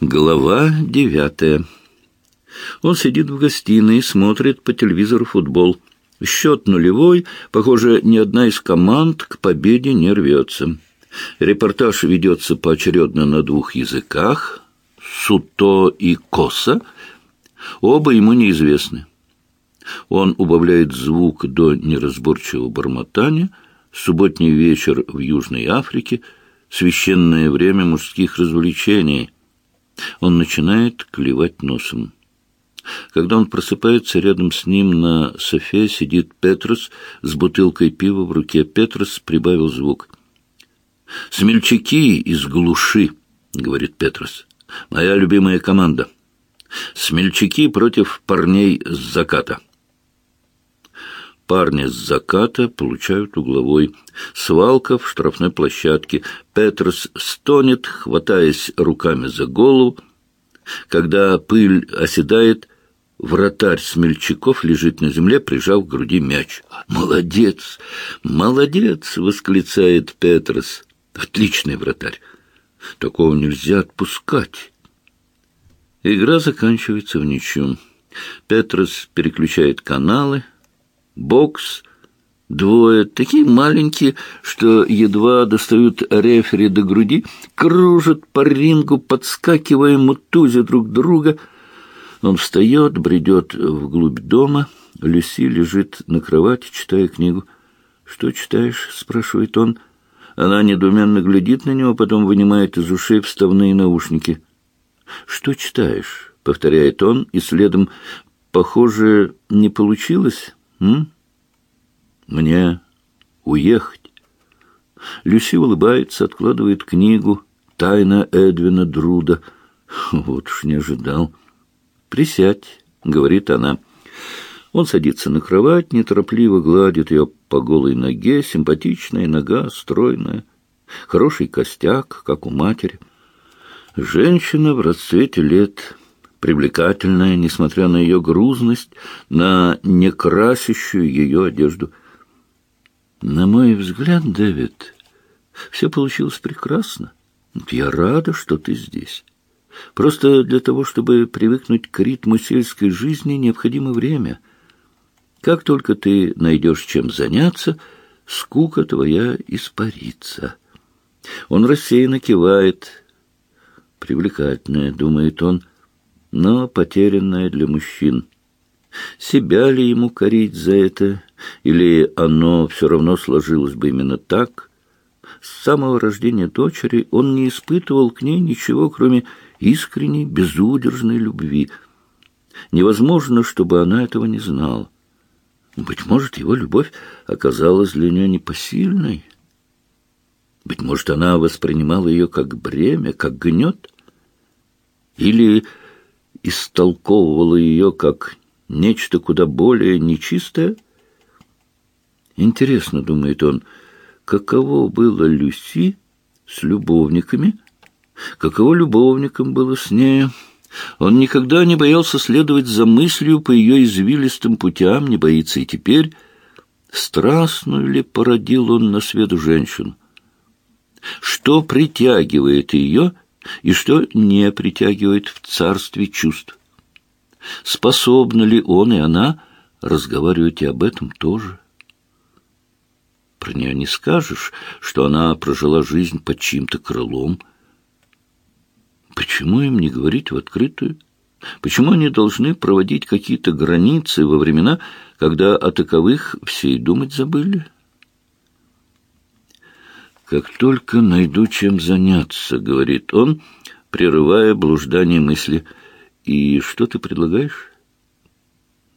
Глава девятая. Он сидит в гостиной, смотрит по телевизору футбол. Счет нулевой, похоже, ни одна из команд к победе не рвется. Репортаж ведется поочередно на двух языках — суто и коса. Оба ему неизвестны. Он убавляет звук до неразборчивого бормотания. Субботний вечер в Южной Африке — священное время мужских развлечений — он начинает клевать носом. Когда он просыпается, рядом с ним на софе сидит Петрос с бутылкой пива в руке. Петрос прибавил звук. «Смельчаки из глуши», — говорит Петрос. «Моя любимая команда. Смельчаки против парней с заката». Парни с заката получают угловой. Свалка в штрафной площадке. Петрос стонет, хватаясь руками за голову. Когда пыль оседает, вратарь Смельчаков лежит на земле, прижав к груди мяч. «Молодец! Молодец!» — восклицает Петрос. «Отличный вратарь! Такого нельзя отпускать!» Игра заканчивается в ничью. Петрос переключает каналы — бокс, двое, такие маленькие, что едва достают рефери до груди, кружат по рингу, подскакивая, мутузя друг друга. Он встает, бредет вглубь дома. Люси лежит на кровати, читая книгу. «Что читаешь?» — спрашивает он. Она недоуменно глядит на него, потом вынимает из ушей вставные наушники. «Что читаешь?» — повторяет он, и следом «Похоже, не получилось?» М? Мне уехать. Люси улыбается, откладывает книгу «Тайна Эдвина Друда». Вот уж не ожидал. «Присядь», — говорит она. Он садится на кровать, неторопливо гладит ее по голой ноге, симпатичная нога, стройная, хороший костяк, как у матери. Женщина в расцвете лет — привлекательная, несмотря на ее грузность, на некрасящую ее одежду. На мой взгляд, Дэвид, все получилось прекрасно. Я рада, что ты здесь. Просто для того, чтобы привыкнуть к ритму сельской жизни, необходимо время. Как только ты найдешь чем заняться, скука твоя испарится. Он рассеянно кивает. Привлекательная, думает он, — но потерянное для мужчин. Себя ли ему корить за это, или оно все равно сложилось бы именно так? С самого рождения дочери он не испытывал к ней ничего, кроме искренней, безудержной любви. Невозможно, чтобы она этого не знала. Быть может, его любовь оказалась для нее непосильной. Быть может, она воспринимала ее как бремя, как гнет. Или истолковывала ее как нечто куда более нечистое? Интересно, думает он, каково было Люси с любовниками, каково любовникам было с нею. Он никогда не боялся следовать за мыслью по ее извилистым путям, не боится и теперь. Страстную ли породил он на свет женщину? Что притягивает ее и что не притягивает в царстве чувств. Способны ли он и она разговаривать и об этом тоже? Про нее не скажешь, что она прожила жизнь под чьим-то крылом. Почему им не говорить в открытую? Почему они должны проводить какие-то границы во времена, когда о таковых все и думать забыли? «Как только найду чем заняться», — говорит он, прерывая блуждание мысли. «И что ты предлагаешь?»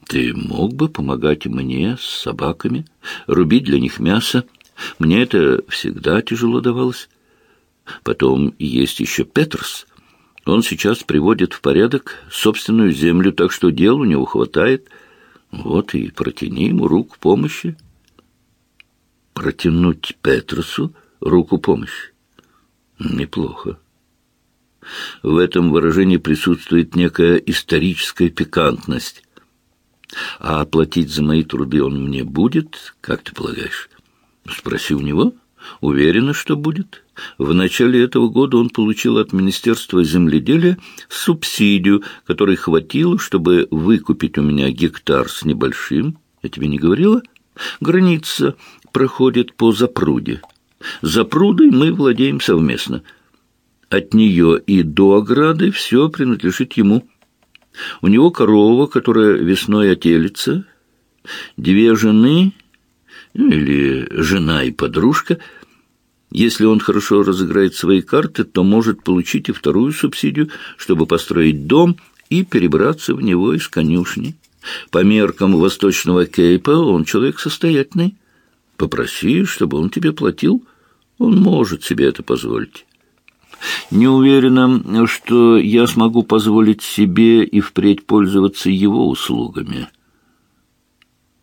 «Ты мог бы помогать мне с собаками, рубить для них мясо. Мне это всегда тяжело давалось. Потом есть еще Петерс. Он сейчас приводит в порядок собственную землю, так что дел у него хватает. Вот и протяни ему руку помощи». «Протянуть Петерсу?» Руку помощи. Неплохо. В этом выражении присутствует некая историческая пикантность. А оплатить за мои труды он мне будет, как ты полагаешь? Спроси у него, Уверена, что будет. В начале этого года он получил от Министерства земледелия субсидию, которой хватило, чтобы выкупить у меня гектар с небольшим. Я тебе не говорила? Граница проходит по запруде. Запрудой мы владеем совместно. От нее и до ограды все принадлежит ему. У него корова, которая весной отелится, две жены, ну, или жена и подружка. Если он хорошо разыграет свои карты, то может получить и вторую субсидию, чтобы построить дом и перебраться в него из конюшни. По меркам Восточного Кейпа он человек состоятельный. Попроси, чтобы он тебе платил. Он может себе это позволить. Не уверена, что я смогу позволить себе и впредь пользоваться его услугами.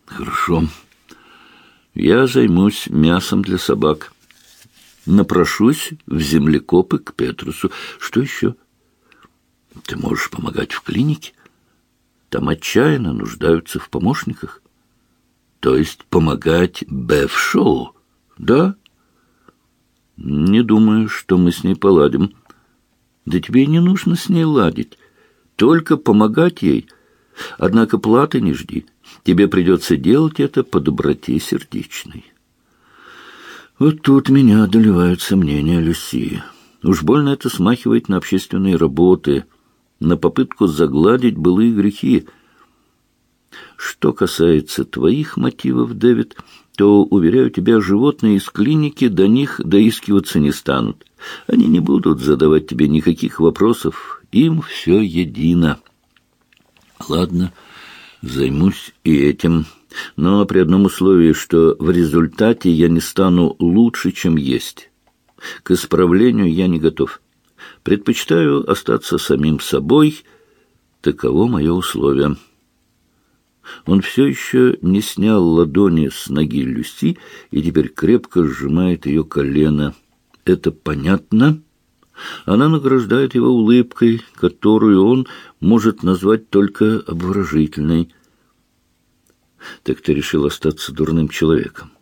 Хорошо. Я займусь мясом для собак. Напрошусь в землекопы к Петрусу. Что еще? Ты можешь помогать в клинике? Там отчаянно нуждаются в помощниках. То есть помогать Беф-шоу, да? Не думаю, что мы с ней поладим. Да тебе не нужно с ней ладить. Только помогать ей. Однако платы не жди. Тебе придется делать это по доброте сердечной. Вот тут меня одолевают сомнения Люси. Уж больно это смахивает на общественные работы, на попытку загладить былые грехи. Что касается твоих мотивов, Дэвид, то, уверяю тебя, животные из клиники до них доискиваться не станут. Они не будут задавать тебе никаких вопросов. Им все едино. Ладно, займусь и этим. Но при одном условии, что в результате я не стану лучше, чем есть. К исправлению я не готов. Предпочитаю остаться самим собой. Таково мое условие». Он все еще не снял ладони с ноги Люси и теперь крепко сжимает ее колено. Это понятно? Она награждает его улыбкой, которую он может назвать только обворожительной. Так ты решил остаться дурным человеком?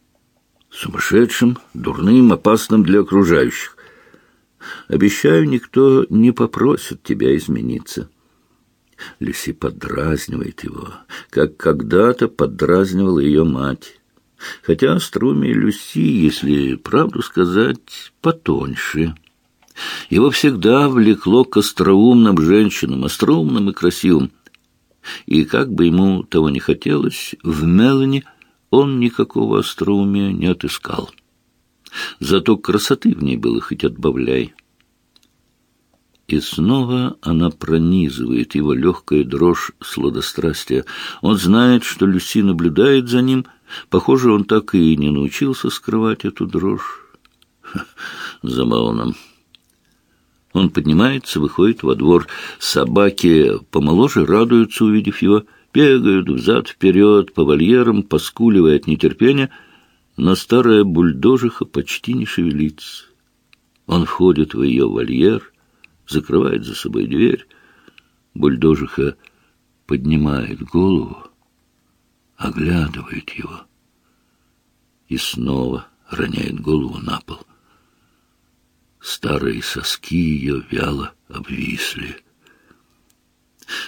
Сумасшедшим, дурным, опасным для окружающих. Обещаю, никто не попросит тебя измениться. Люси подразнивает его, как когда-то подразнивала ее мать. Хотя остроумие Люси, если правду сказать, потоньше. Его всегда влекло к остроумным женщинам, остроумным и красивым. И как бы ему того не хотелось, в Мелани он никакого остроумия не отыскал. Зато красоты в ней было хоть отбавляй. И снова она пронизывает его легкая дрожь сладострастия. Он знает, что Люси наблюдает за ним. Похоже, он так и не научился скрывать эту дрожь. Забавно. Он поднимается, выходит во двор. Собаки помоложе радуются, увидев его, бегают взад-вперед по вольерам, поскуливая от нетерпения, но старая бульдожиха почти не шевелится. Он входит в ее вольер — закрывает за собой дверь. Бульдожиха поднимает голову, оглядывает его и снова роняет голову на пол. Старые соски ее вяло обвисли.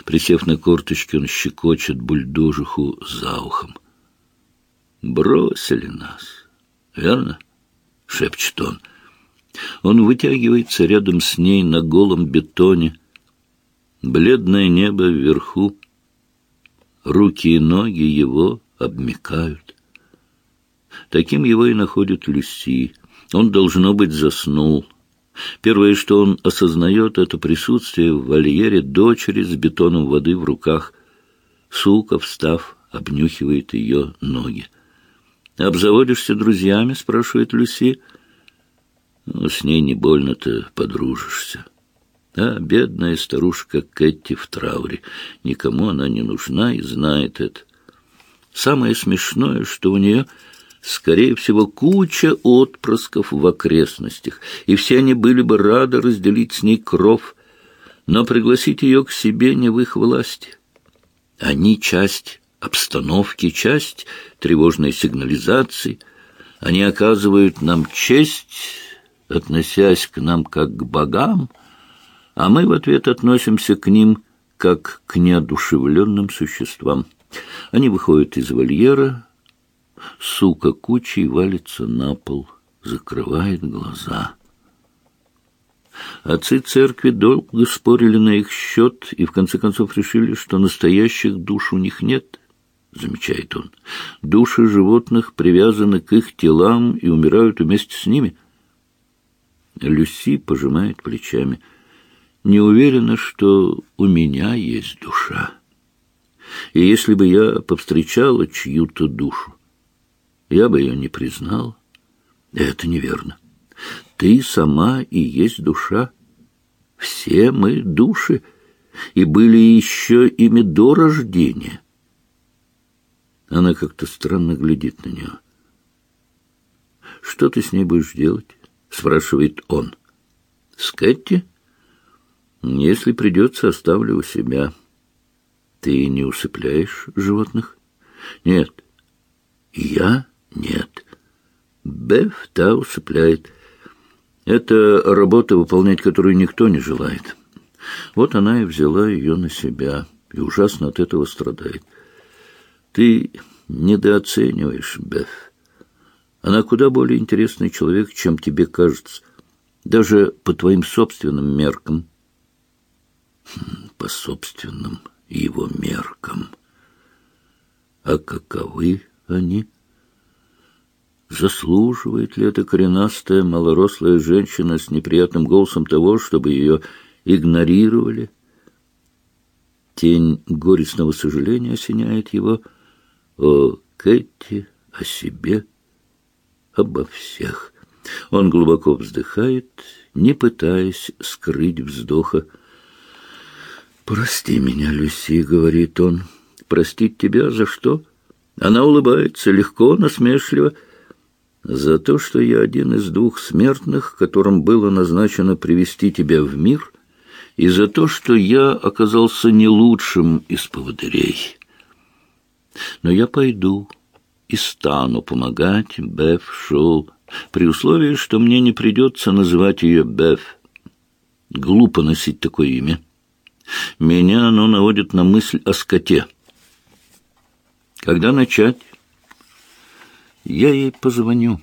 Присев на корточки, он щекочет бульдожиху за ухом. «Бросили нас, верно?» — шепчет он. Он вытягивается рядом с ней на голом бетоне. Бледное небо вверху. Руки и ноги его обмекают. Таким его и находит Люси. Он, должно быть, заснул. Первое, что он осознает, это присутствие в вольере дочери с бетоном воды в руках. Сука, встав, обнюхивает ее ноги. «Обзаводишься друзьями?» — спрашивает Люси. Ну, с ней не больно-то подружишься. А бедная старушка Кэти в трауре. Никому она не нужна и знает это. Самое смешное, что у нее, скорее всего, куча отпрысков в окрестностях, и все они были бы рады разделить с ней кров, но пригласить ее к себе не в их власти. Они часть обстановки, часть тревожной сигнализации — Они оказывают нам честь, относясь к нам как к богам, а мы в ответ относимся к ним как к неодушевленным существам. Они выходят из вольера, сука кучей валится на пол, закрывает глаза. Отцы церкви долго спорили на их счет и в конце концов решили, что настоящих душ у них нет, замечает он. Души животных привязаны к их телам и умирают вместе с ними. Люси пожимает плечами. Не уверена, что у меня есть душа. И если бы я повстречала чью-то душу, я бы ее не признал. Это неверно. Ты сама и есть душа. Все мы души, и были еще ими до рождения. Она как-то странно глядит на нее. «Что ты с ней будешь делать?» — спрашивает он. «С Кэти?» «Если придется, оставлю у себя». «Ты не усыпляешь животных?» «Нет». «Я? Нет». Беф та усыпляет. Это работа, выполнять которую никто не желает. Вот она и взяла ее на себя, и ужасно от этого страдает. Ты недооцениваешь Беф. Она куда более интересный человек, чем тебе кажется, даже по твоим собственным меркам. Хм, по собственным его меркам. А каковы они? — Заслуживает ли эта коренастая, малорослая женщина с неприятным голосом того, чтобы ее игнорировали? Тень горестного сожаления осеняет его о Кэти, о себе, обо всех. Он глубоко вздыхает, не пытаясь скрыть вздоха. «Прости меня, Люси», — говорит он. «Простить тебя за что?» Она улыбается, легко, насмешливо, — за то, что я один из двух смертных, которым было назначено привести тебя в мир, и за то, что я оказался не лучшим из поводырей. Но я пойду и стану помогать Беф Шоу, при условии, что мне не придется называть ее Беф. Глупо носить такое имя. Меня оно наводит на мысль о скоте. Когда начать? Я ей позвоню.